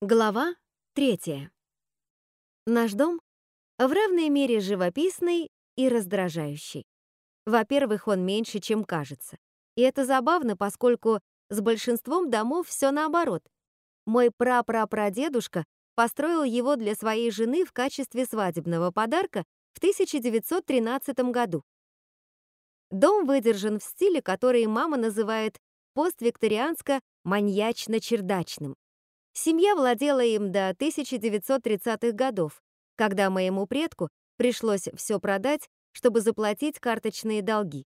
Глава третья. Наш дом в равной мере живописный и раздражающий. Во-первых, он меньше, чем кажется. И это забавно, поскольку с большинством домов все наоборот. Мой прапрапрадедушка построил его для своей жены в качестве свадебного подарка в 1913 году. Дом выдержан в стиле, который мама называет поствикторианско-маньячно-чердачным. Семья владела им до 1930-х годов, когда моему предку пришлось все продать, чтобы заплатить карточные долги.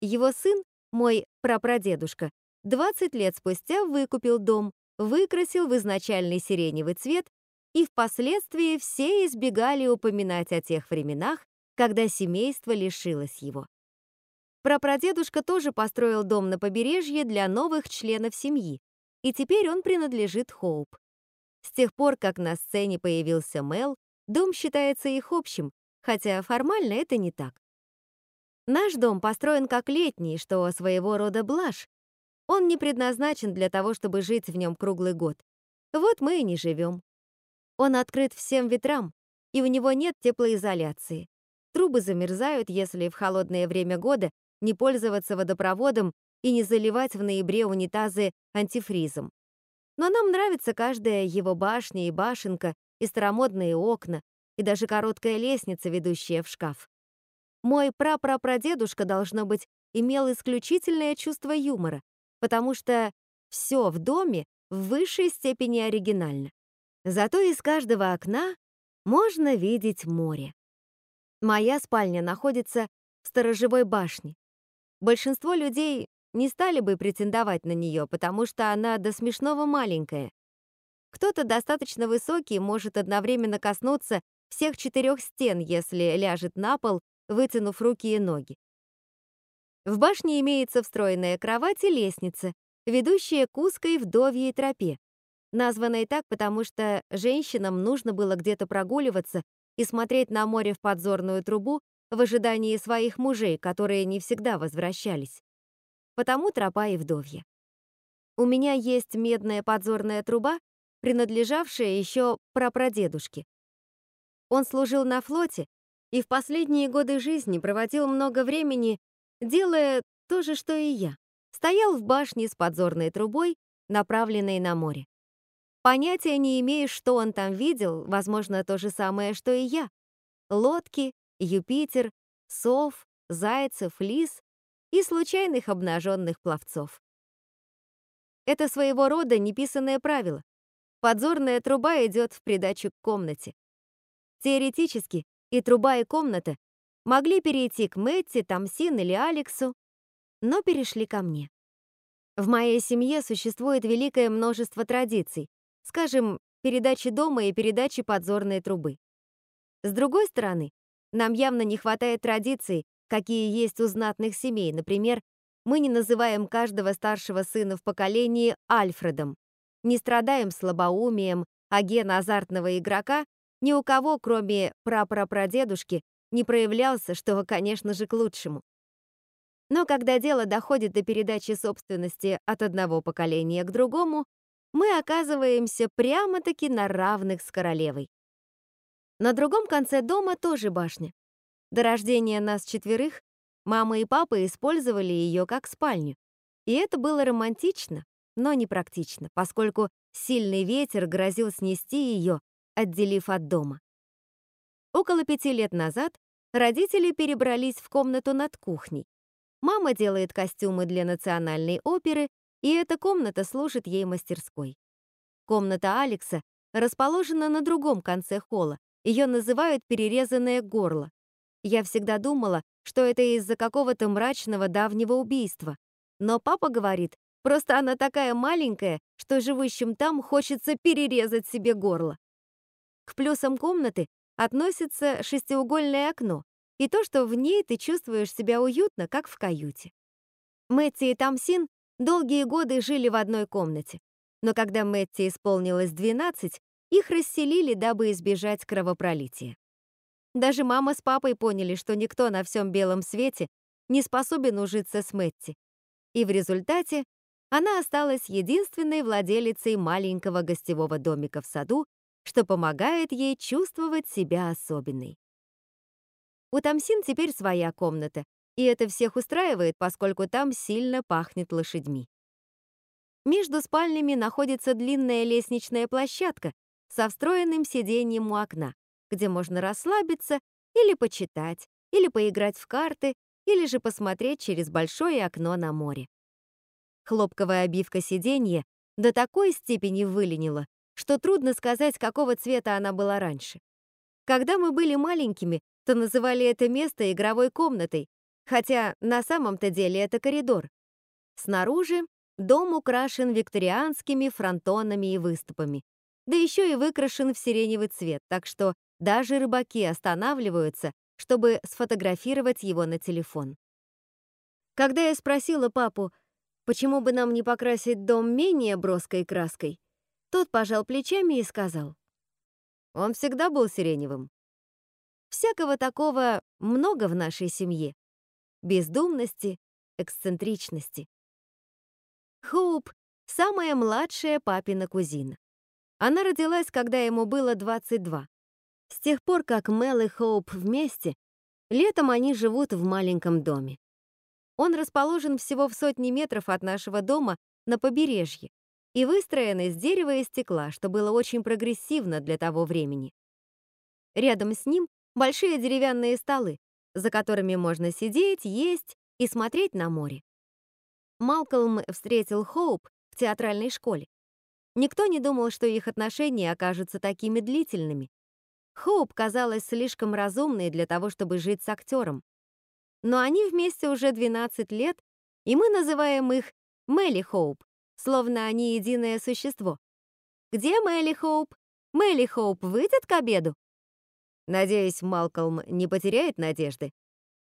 Его сын, мой прапрадедушка, 20 лет спустя выкупил дом, выкрасил в изначальный сиреневый цвет, и впоследствии все избегали упоминать о тех временах, когда семейство лишилось его. Прапрадедушка тоже построил дом на побережье для новых членов семьи, и теперь он принадлежит Хоуп. С тех пор, как на сцене появился Мел, дом считается их общим, хотя формально это не так. Наш дом построен как летний, что своего рода блажь. Он не предназначен для того, чтобы жить в нем круглый год. Вот мы и не живем. Он открыт всем ветрам, и у него нет теплоизоляции. Трубы замерзают, если в холодное время года не пользоваться водопроводом и не заливать в ноябре унитазы антифризом. Но нам нравится каждая его башня и башенка, и старомодные окна, и даже короткая лестница, ведущая в шкаф. Мой прапрапрадедушка, должно быть, имел исключительное чувство юмора, потому что все в доме в высшей степени оригинально. Зато из каждого окна можно видеть море. Моя спальня находится в сторожевой башне. Большинство людей не стали бы претендовать на нее, потому что она до смешного маленькая. Кто-то достаточно высокий может одновременно коснуться всех четырех стен, если ляжет на пол, вытянув руки и ноги. В башне имеется встроенная кровать и лестница, ведущая к узкой вдовьей тропе, названной так, потому что женщинам нужно было где-то прогуливаться и смотреть на море в подзорную трубу в ожидании своих мужей, которые не всегда возвращались потому тропа и вдовья. У меня есть медная подзорная труба, принадлежавшая еще прапрадедушке. Он служил на флоте и в последние годы жизни проводил много времени, делая то же, что и я. Стоял в башне с подзорной трубой, направленной на море. Понятия не имею, что он там видел, возможно, то же самое, что и я. Лодки, Юпитер, сов, зайцев, лис и случайных обнаженных пловцов. Это своего рода неписанное правило. Подзорная труба идет в придачу к комнате. Теоретически и труба, и комната могли перейти к Мэтти, Тамсин или Алексу, но перешли ко мне. В моей семье существует великое множество традиций, скажем, передачи дома и передачи подзорной трубы. С другой стороны, нам явно не хватает традиций, какие есть у знатных семей. Например, мы не называем каждого старшего сына в поколении Альфредом, не страдаем слабоумием, а ген азартного игрока ни у кого, кроме прапрапрадедушки, не проявлялся, что, конечно же, к лучшему. Но когда дело доходит до передачи собственности от одного поколения к другому, мы оказываемся прямо-таки на равных с королевой. На другом конце дома тоже башня. До рождения нас четверых мама и папа использовали ее как спальню. И это было романтично, но непрактично, поскольку сильный ветер грозил снести ее, отделив от дома. Около пяти лет назад родители перебрались в комнату над кухней. Мама делает костюмы для национальной оперы, и эта комната служит ей мастерской. Комната Алекса расположена на другом конце холла. Ее называют «перерезанное горло». Я всегда думала, что это из-за какого-то мрачного давнего убийства. Но папа говорит, просто она такая маленькая, что живущим там хочется перерезать себе горло. К плюсам комнаты относится шестиугольное окно и то, что в ней ты чувствуешь себя уютно, как в каюте. Мэтти и Тамсин долгие годы жили в одной комнате, но когда Мэтти исполнилось 12, их расселили, дабы избежать кровопролития. Даже мама с папой поняли, что никто на всем белом свете не способен ужиться с Мэтти. И в результате она осталась единственной владелицей маленького гостевого домика в саду, что помогает ей чувствовать себя особенной. У Тамсин теперь своя комната, и это всех устраивает, поскольку там сильно пахнет лошадьми. Между спальнями находится длинная лестничная площадка со встроенным сиденьем у окна, где можно расслабиться или почитать, или поиграть в карты, или же посмотреть через большое окно на море. Хлопковая обивка сиденья до такой степени выленила, что трудно сказать, какого цвета она была раньше. Когда мы были маленькими, то называли это место игровой комнатой, хотя на самом-то деле это коридор. Снаружи дом украшен викторианскими фронтонами и выступами, да еще и выкрашен в сиреневый цвет, так что даже рыбаки останавливаются, чтобы сфотографировать его на телефон. Когда я спросила папу, почему бы нам не покрасить дом менее броской краской, тот пожал плечами и сказал. Он всегда был сиреневым. Всякого такого много в нашей семье. Бездумности, эксцентричности. Хоуп — самая младшая папина кузина. Она родилась, когда ему было 22. С тех пор, как Мел и Хоуп вместе, летом они живут в маленьком доме. Он расположен всего в сотни метров от нашего дома на побережье и выстроен из дерева и стекла, что было очень прогрессивно для того времени. Рядом с ним большие деревянные столы, за которыми можно сидеть, есть и смотреть на море. Малкольм встретил Хоуп в театральной школе. Никто не думал, что их отношения окажутся такими длительными, Хоуп казалась слишком разумной для того, чтобы жить с актером. Но они вместе уже 12 лет, и мы называем их Мэл-и-Хоуп, словно они единое существо. Где Мэл-и-Хоуп? Мэл-и-Хоуп выйдет к обеду? Надеюсь, Малкольм не потеряет надежды.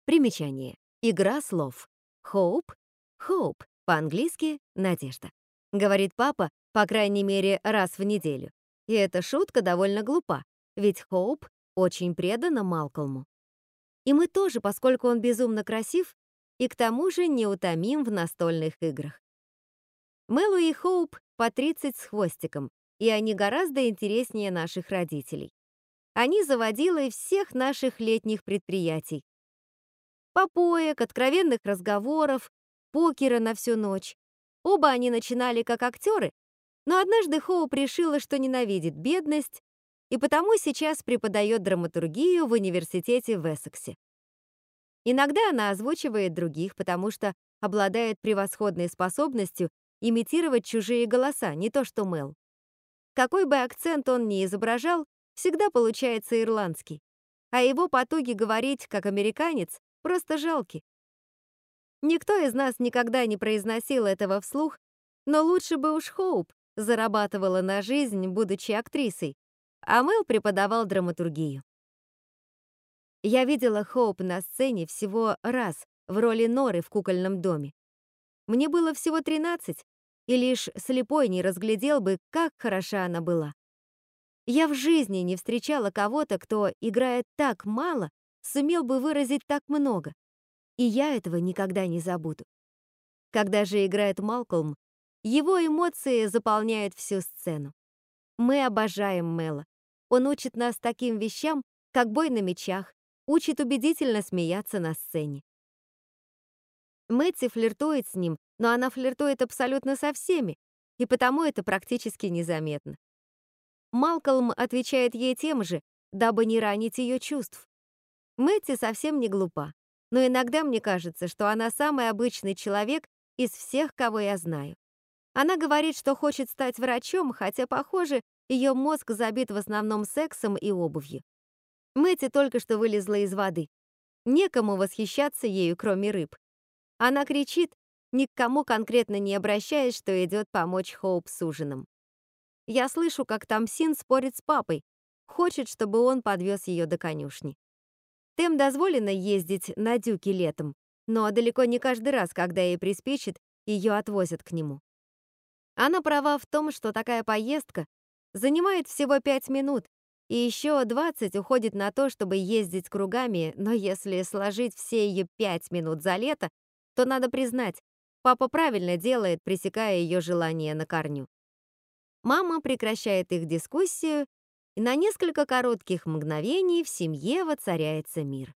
Примечание. Игра слов. Хоуп. Хоуп. По-английски «надежда». Говорит папа, по крайней мере, раз в неделю. И эта шутка довольно глупа, ведь Хоуп очень предана Малкольму. И мы тоже, поскольку он безумно красив и к тому же неутомим в настольных играх. Мэлу и Хоуп по 30 с хвостиком, и они гораздо интереснее наших родителей. Они заводилы всех наших летних предприятий. Попоек, откровенных разговоров, покера на всю ночь. Оба они начинали как актеры, но однажды Хоуп решила, что ненавидит бедность и потому сейчас преподает драматургию в университете в Эссексе. Иногда она озвучивает других, потому что обладает превосходной способностью имитировать чужие голоса, не то что Мел. Какой бы акцент он ни изображал, всегда получается ирландский, а его потуги говорить как американец просто жалки. Никто из нас никогда не произносил этого вслух, но лучше бы уж Хоуп зарабатывала на жизнь, будучи актрисой, а Мэл преподавал драматургию. Я видела Хоуп на сцене всего раз в роли Норы в кукольном доме. Мне было всего 13, и лишь слепой не разглядел бы, как хороша она была. Я в жизни не встречала кого-то, кто, играя так мало, сумел бы выразить так много. И я этого никогда не забуду. Когда же играет Малкольм, его эмоции заполняют всю сцену. Мы обожаем Мэла. Он учит нас таким вещам, как бой на мечах, учит убедительно смеяться на сцене. Мэтти флиртует с ним, но она флиртует абсолютно со всеми, и потому это практически незаметно. Малкольм отвечает ей тем же, дабы не ранить ее чувств. Мэтти совсем не глупа, но иногда мне кажется, что она самый обычный человек из всех, кого я знаю. Она говорит, что хочет стать врачом, хотя, похоже, ее мозг забит в основном сексом и обувью. Мэти только что вылезла из воды. Некому восхищаться ею, кроме рыб. Она кричит, ни к кому конкретно не обращаясь, что идет помочь Хоуп с ужином. Я слышу, как Тамсин спорит с папой, хочет, чтобы он подвез ее до конюшни. Тем дозволено ездить на дюки летом, но далеко не каждый раз, когда ей приспичит, ее отвозят к нему. Она права в том, что такая поездка занимает всего 5 минут, и еще 20 уходит на то, чтобы ездить кругами, но если сложить все ее 5 минут за лето, то надо признать, папа правильно делает, пресекая ее желание на корню. Мама прекращает их дискуссию, и на несколько коротких мгновений в семье воцаряется мир.